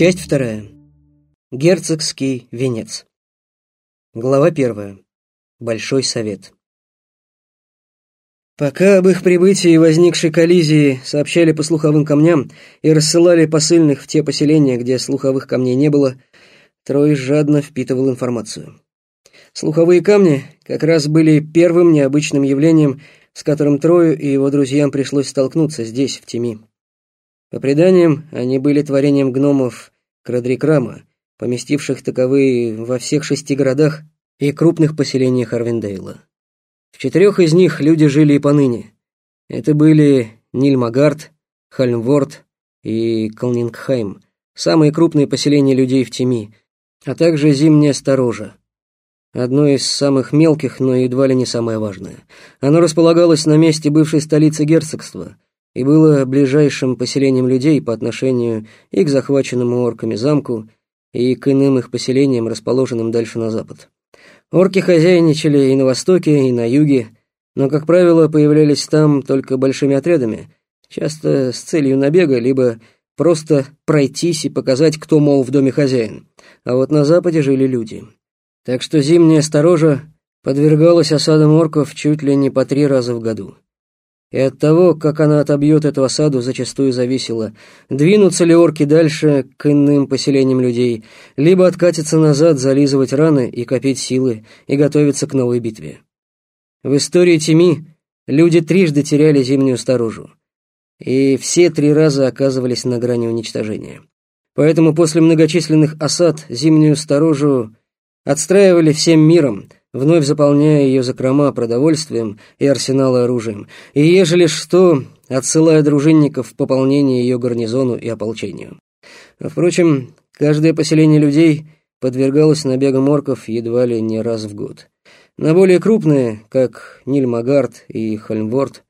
Часть вторая. Герцогский венец. Глава первая. Большой совет. Пока об их прибытии и возникшей коллизии сообщали по слуховым камням и рассылали посыльных в те поселения, где слуховых камней не было, Трой жадно впитывал информацию. Слуховые камни как раз были первым необычным явлением, с которым Трою и его друзьям пришлось столкнуться здесь, в Тими. По преданиям, они были творением гномов Крадрикрама, поместивших таковые во всех шести городах и крупных поселениях Арвиндейла. В четырех из них люди жили и поныне. Это были Нильмагард, Хальмворд и Калнингхайм, самые крупные поселения людей в Тими, а также Зимняя Сторожа, одно из самых мелких, но едва ли не самое важное. Оно располагалось на месте бывшей столицы герцогства и было ближайшим поселением людей по отношению и к захваченному орками замку, и к иным их поселениям, расположенным дальше на запад. Орки хозяйничали и на востоке, и на юге, но, как правило, появлялись там только большими отрядами, часто с целью набега, либо просто пройтись и показать, кто, мол, в доме хозяин. А вот на западе жили люди. Так что зимняя сторожа подвергалась осадам орков чуть ли не по три раза в году. И от того, как она отобьет эту осаду, зачастую зависело, двинутся ли орки дальше к иным поселениям людей, либо откатиться назад, зализывать раны и копить силы, и готовиться к новой битве. В истории Тими люди трижды теряли зимнюю сторожу, и все три раза оказывались на грани уничтожения. Поэтому после многочисленных осад зимнюю сторожу отстраивали всем миром, вновь заполняя ее закрома продовольствием и арсеналы оружием, и ежели что, отсылая дружинников в пополнение ее гарнизону и ополчению. Впрочем, каждое поселение людей подвергалось набегам орков едва ли не раз в год. На более крупные, как Нильмагард и Хольмворд,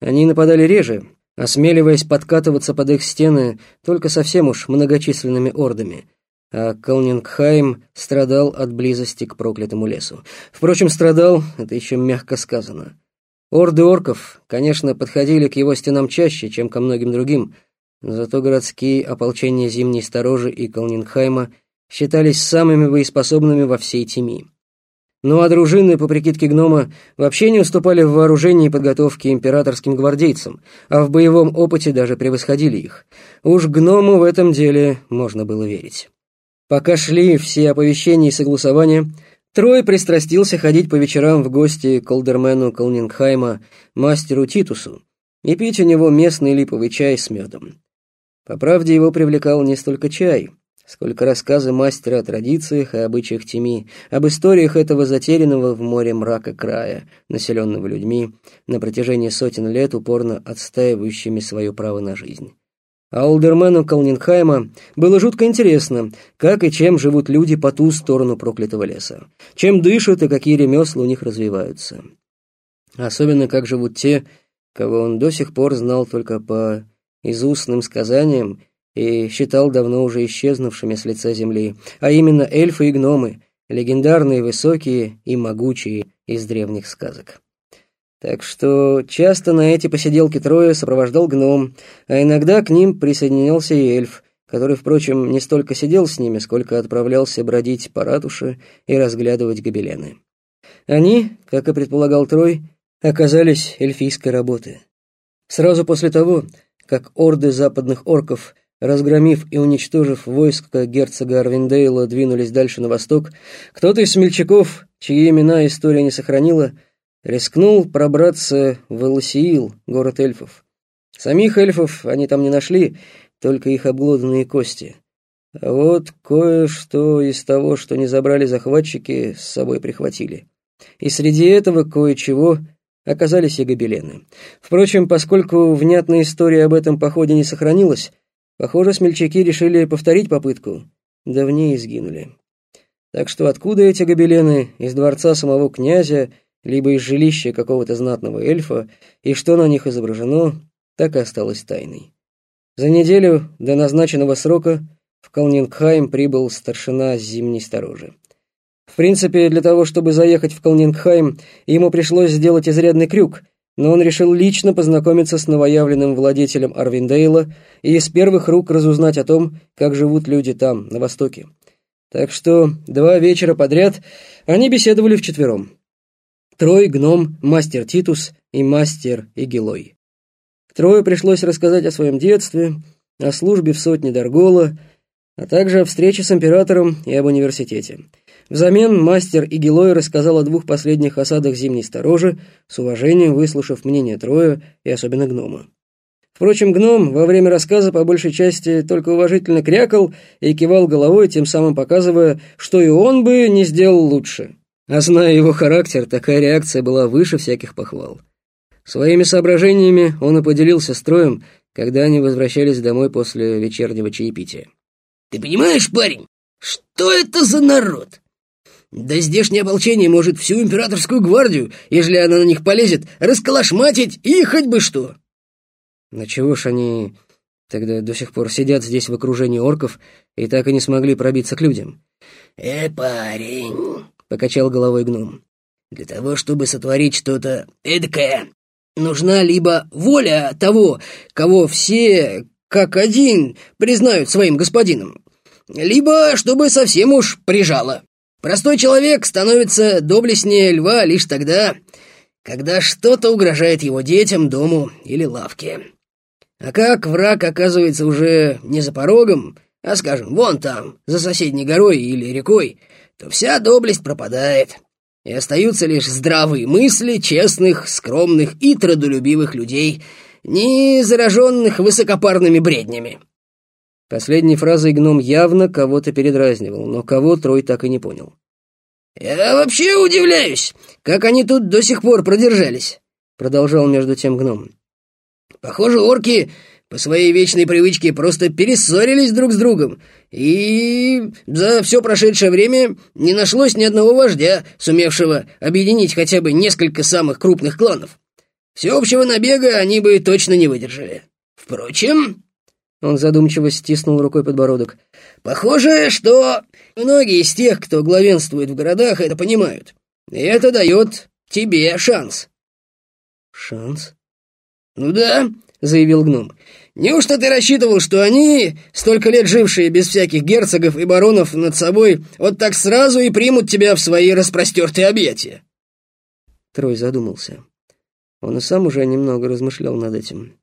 они нападали реже, осмеливаясь подкатываться под их стены только совсем уж многочисленными ордами – а Калнингхайм страдал от близости к проклятому лесу. Впрочем, страдал, это еще мягко сказано. Орды орков, конечно, подходили к его стенам чаще, чем ко многим другим, зато городские ополчения Зимней Сторожи и Калнингхайма считались самыми боеспособными во всей Тими. Ну а дружины, по прикидке гнома, вообще не уступали в вооружении и подготовке императорским гвардейцам, а в боевом опыте даже превосходили их. Уж гному в этом деле можно было верить. Пока шли все оповещения и согласования, Трой пристрастился ходить по вечерам в гости к олдермену Колнингхайма, мастеру Титусу, и пить у него местный липовый чай с медом. По правде его привлекал не столько чай, сколько рассказы мастера о традициях и обычаях Тими, об историях этого затерянного в море мрака края, населенного людьми, на протяжении сотен лет упорно отстаивающими свое право на жизнь. А Алдермену Калнингхайма было жутко интересно, как и чем живут люди по ту сторону проклятого леса, чем дышат и какие ремесла у них развиваются. Особенно, как живут те, кого он до сих пор знал только по изустным сказаниям и считал давно уже исчезнувшими с лица земли, а именно эльфы и гномы, легендарные, высокие и могучие из древних сказок. Так что часто на эти посиделки трое сопровождал гном, а иногда к ним присоединялся и эльф, который, впрочем, не столько сидел с ними, сколько отправлялся бродить по ратуше и разглядывать гобелены. Они, как и предполагал Трой, оказались эльфийской работы. Сразу после того, как орды западных орков, разгромив и уничтожив войско герцога Арвиндейла, двинулись дальше на восток, кто-то из смельчаков, чьи имена история не сохранила, рискнул пробраться в Элосиил, город эльфов. Самих эльфов они там не нашли, только их обглоданные кости. А вот кое-что из того, что не забрали захватчики, с собой прихватили. И среди этого кое-чего оказались и гобелены. Впрочем, поскольку внятная история об этом походе не сохранилась, похоже, смельчаки решили повторить попытку, да в ней и сгинули. Так что откуда эти гобелены? Из дворца самого князя – либо из жилища какого-то знатного эльфа, и что на них изображено, так и осталось тайной. За неделю до назначенного срока в Калнингхайм прибыл старшина зимней сторожи. В принципе, для того, чтобы заехать в Калнингхайм, ему пришлось сделать изрядный крюк, но он решил лично познакомиться с новоявленным владетелем Арвиндейла и из первых рук разузнать о том, как живут люди там, на Востоке. Так что два вечера подряд они беседовали вчетвером. Трой, гном, мастер Титус и мастер Игилой. Трою пришлось рассказать о своем детстве, о службе в сотне Даргола, а также о встрече с императором и об университете. Взамен мастер Игилой рассказал о двух последних осадах Зимней Сторожи, с уважением выслушав мнение Троя и особенно гнома. Впрочем, гном во время рассказа по большей части только уважительно крякал и кивал головой, тем самым показывая, что и он бы не сделал лучше. А зная его характер, такая реакция была выше всяких похвал. Своими соображениями он и поделился с Троем, когда они возвращались домой после вечернего чаепития. «Ты понимаешь, парень, что это за народ? Да здешнее ополчение может всю императорскую гвардию, ежели она на них полезет, расколошматить и хоть бы что. На чего ж они тогда до сих пор сидят здесь в окружении орков и так и не смогли пробиться к людям? «Э, парень», — покачал головой гном, — «для того, чтобы сотворить что-то эдакое, нужна либо воля того, кого все, как один, признают своим господином, либо чтобы совсем уж прижало. Простой человек становится доблестнее льва лишь тогда, когда что-то угрожает его детям, дому или лавке. А как враг оказывается уже не за порогом, а, скажем, вон там, за соседней горой или рекой, то вся доблесть пропадает, и остаются лишь здравые мысли честных, скромных и трудолюбивых людей, не зараженных высокопарными бреднями. Последней фразой гном явно кого-то передразнивал, но кого Трой так и не понял. «Я вообще удивляюсь, как они тут до сих пор продержались», — продолжал между тем гном. «Похоже, орки по своей вечной привычке просто перессорились друг с другом, и за все прошедшее время не нашлось ни одного вождя, сумевшего объединить хотя бы несколько самых крупных кланов. Всеобщего набега они бы точно не выдержали. Впрочем, он задумчиво стиснул рукой подбородок. «Похоже, что многие из тех, кто главенствует в городах, это понимают. И это дает тебе шанс». «Шанс?» «Ну да», — заявил гном. «Неужто ты рассчитывал, что они, столько лет жившие без всяких герцогов и баронов над собой, вот так сразу и примут тебя в свои распростертые объятия?» Трой задумался. Он и сам уже немного размышлял над этим.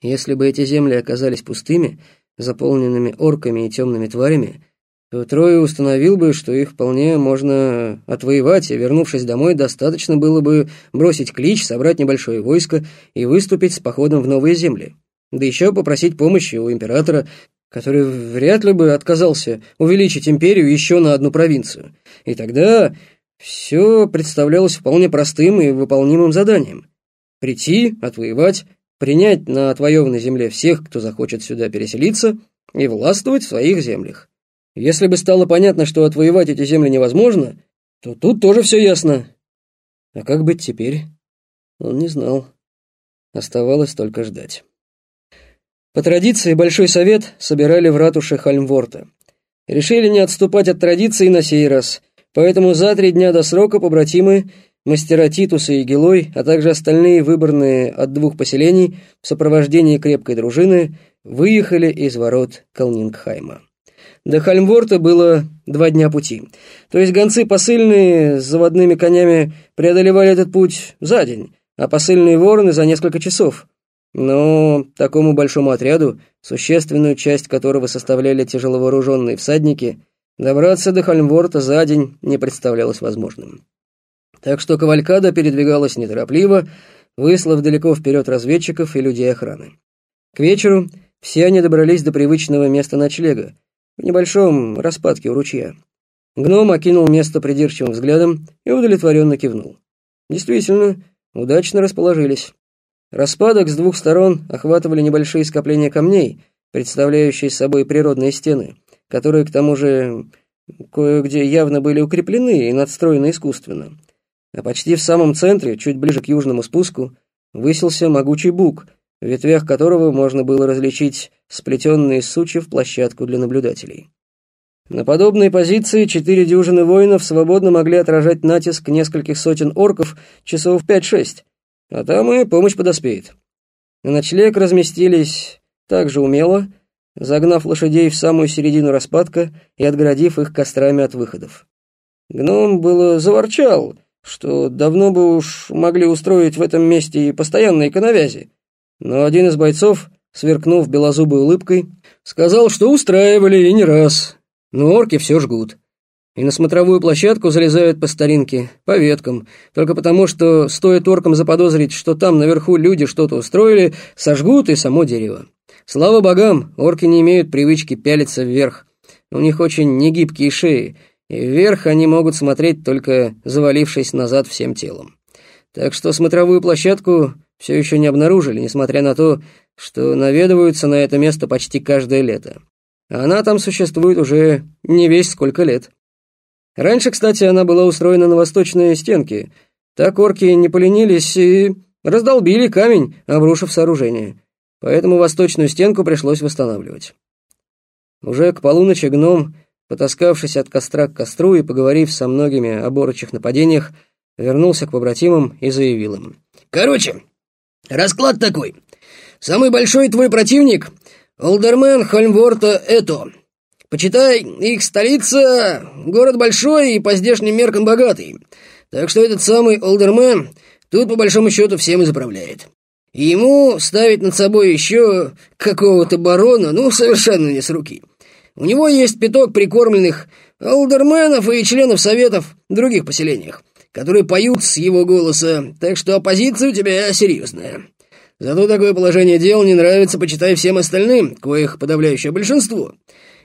Если бы эти земли оказались пустыми, заполненными орками и темными тварями, то Трое установил бы, что их вполне можно отвоевать, и, вернувшись домой, достаточно было бы бросить клич, собрать небольшое войско и выступить с походом в новые земли. Да еще попросить помощи у императора, который вряд ли бы отказался увеличить империю еще на одну провинцию. И тогда все представлялось вполне простым и выполнимым заданием. Прийти, отвоевать, принять на отвоеванной земле всех, кто захочет сюда переселиться, и властвовать в своих землях. Если бы стало понятно, что отвоевать эти земли невозможно, то тут тоже все ясно. А как быть теперь? Он не знал. Оставалось только ждать. По традиции Большой Совет собирали в ратуше Хальмворта. Решили не отступать от традиции на сей раз, поэтому за три дня до срока побратимы Мастера Титуса и Гелой, а также остальные выбранные от двух поселений в сопровождении крепкой дружины выехали из ворот Калнингхайма. До Хальмворта было два дня пути. То есть гонцы посыльные с заводными конями преодолевали этот путь за день, а посыльные вороны за несколько часов. Но такому большому отряду, существенную часть которого составляли тяжеловооруженные всадники, добраться до Хальмворта за день не представлялось возможным так что кавалькада передвигалась неторопливо, выслав далеко вперед разведчиков и людей охраны. К вечеру все они добрались до привычного места ночлега, в небольшом распадке у ручья. Гном окинул место придирчивым взглядом и удовлетворенно кивнул. Действительно, удачно расположились. Распадок с двух сторон охватывали небольшие скопления камней, представляющие собой природные стены, которые, к тому же, кое-где явно были укреплены и надстроены искусственно а почти в самом центре, чуть ближе к южному спуску, высился могучий бук, в ветвях которого можно было различить сплетенные из сучьев площадку для наблюдателей. На подобной позиции четыре дюжины воинов свободно могли отражать натиск нескольких сотен орков часов 5-6, а там и помощь подоспеет. На ночлег разместились так же умело, загнав лошадей в самую середину распадка и отгородив их кострами от выходов. Гном было заворчал, что давно бы уж могли устроить в этом месте и постоянные коновязи, но один из бойцов, сверкнув белозубой улыбкой, сказал, что устраивали и не раз, но орки все жгут. И на смотровую площадку залезают по старинке, по веткам, только потому, что стоит оркам заподозрить, что там наверху люди что-то устроили, сожгут и само дерево. Слава богам, орки не имеют привычки пялиться вверх. У них очень негибкие шеи, и вверх они могут смотреть, только завалившись назад всем телом. Так что смотровую площадку все еще не обнаружили, несмотря на то, что наведываются на это место почти каждое лето. Она там существует уже не весь сколько лет. Раньше, кстати, она была устроена на восточные стенки. Так орки не поленились и раздолбили камень, обрушив сооружение. Поэтому восточную стенку пришлось восстанавливать. Уже к полуночи гном, потаскавшись от костра к костру и поговорив со многими о борочих нападениях, вернулся к побратимам и заявил им. «Короче, расклад такой. Самый большой твой противник — Олдермен Хольмворта Это. Почитай, их столица — город большой и по здешним меркам богатый. Так что этот самый Олдермен тут по большому счету всем и заправляет. Ему ставить над собой еще какого-то барона, ну, совершенно не с руки. У него есть пяток прикормленных олдерменов и членов советов в других поселениях, которые поют с его голоса, так что оппозиция у тебя серьезная. Зато такое положение дел не нравится, почитай, всем остальным, коих подавляющее большинство.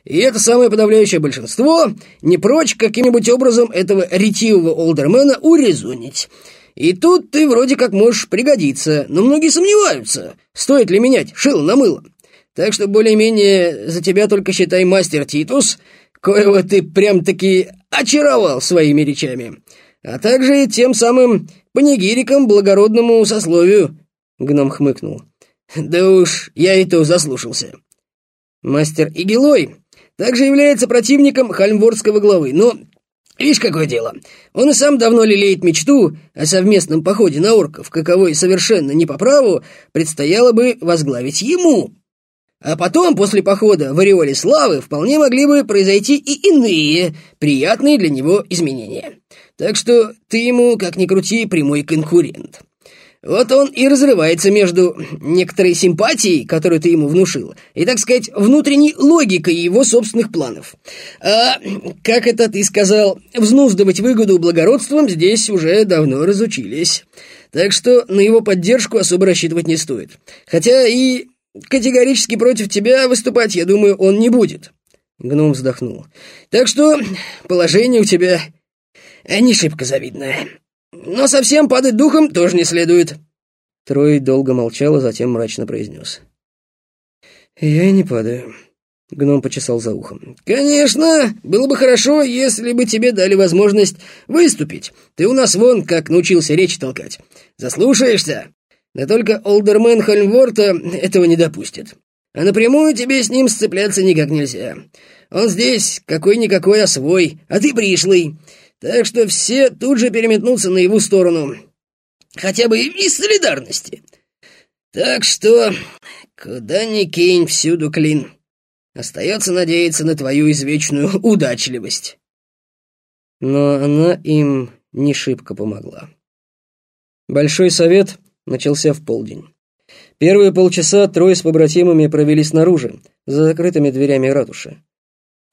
И это самое подавляющее большинство не прочь каким-нибудь образом этого ретивого олдермена урезонить. И тут ты вроде как можешь пригодиться, но многие сомневаются, стоит ли менять шило на мыло. Так что более-менее за тебя только считай мастер Титус, коего ты прям-таки очаровал своими речами, а также тем самым панигириком благородному сословию, — гном хмыкнул. «Да уж, я и то заслушался. Мастер Игилой также является противником хальмвордского главы, но видишь, какое дело. Он и сам давно лелеет мечту о совместном походе на орков, каковой совершенно не по праву предстояло бы возглавить ему. А потом, после похода в ореоле славы, вполне могли бы произойти и иные, приятные для него изменения. Так что ты ему, как ни крути, прямой конкурент. Вот он и разрывается между некоторой симпатией, которую ты ему внушил, и, так сказать, внутренней логикой его собственных планов. А, как это ты сказал, взнуздывать выгоду благородством здесь уже давно разучились. Так что на его поддержку особо рассчитывать не стоит. Хотя и категорически против тебя выступать, я думаю, он не будет. Гном вздохнул. Так что положение у тебя не шибко завидное. Но совсем падать духом тоже не следует». Трой долго молчал, а затем мрачно произнес. «Я и не падаю». Гном почесал за ухом. «Конечно, было бы хорошо, если бы тебе дали возможность выступить. Ты у нас вон как научился речь толкать. Заслушаешься? Да только Олдермен Хольмворта этого не допустит. А напрямую тебе с ним сцепляться никак нельзя. Он здесь какой-никакой, а свой, а ты пришлый так что все тут же переметнутся на его сторону. Хотя бы из солидарности. Так что, куда ни кинь, всюду клин. Остается надеяться на твою извечную удачливость. Но она им не шибко помогла. Большой совет начался в полдень. Первые полчаса трое с побратимами провели снаружи, за закрытыми дверями ратуши.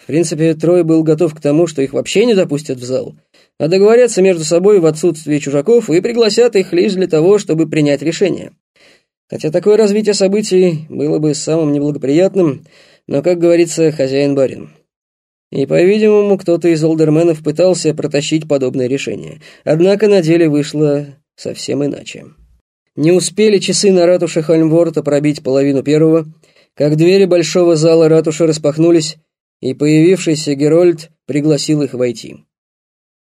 В принципе, Трой был готов к тому, что их вообще не допустят в зал, а договорятся между собой в отсутствии чужаков и пригласят их лишь для того, чтобы принять решение. Хотя такое развитие событий было бы самым неблагоприятным, но, как говорится, хозяин-барин. И, по-видимому, кто-то из олдерменов пытался протащить подобное решение, однако на деле вышло совсем иначе. Не успели часы на ратуше Хольмворта пробить половину первого, как двери большого зала ратуши распахнулись, и появившийся Герольд пригласил их войти.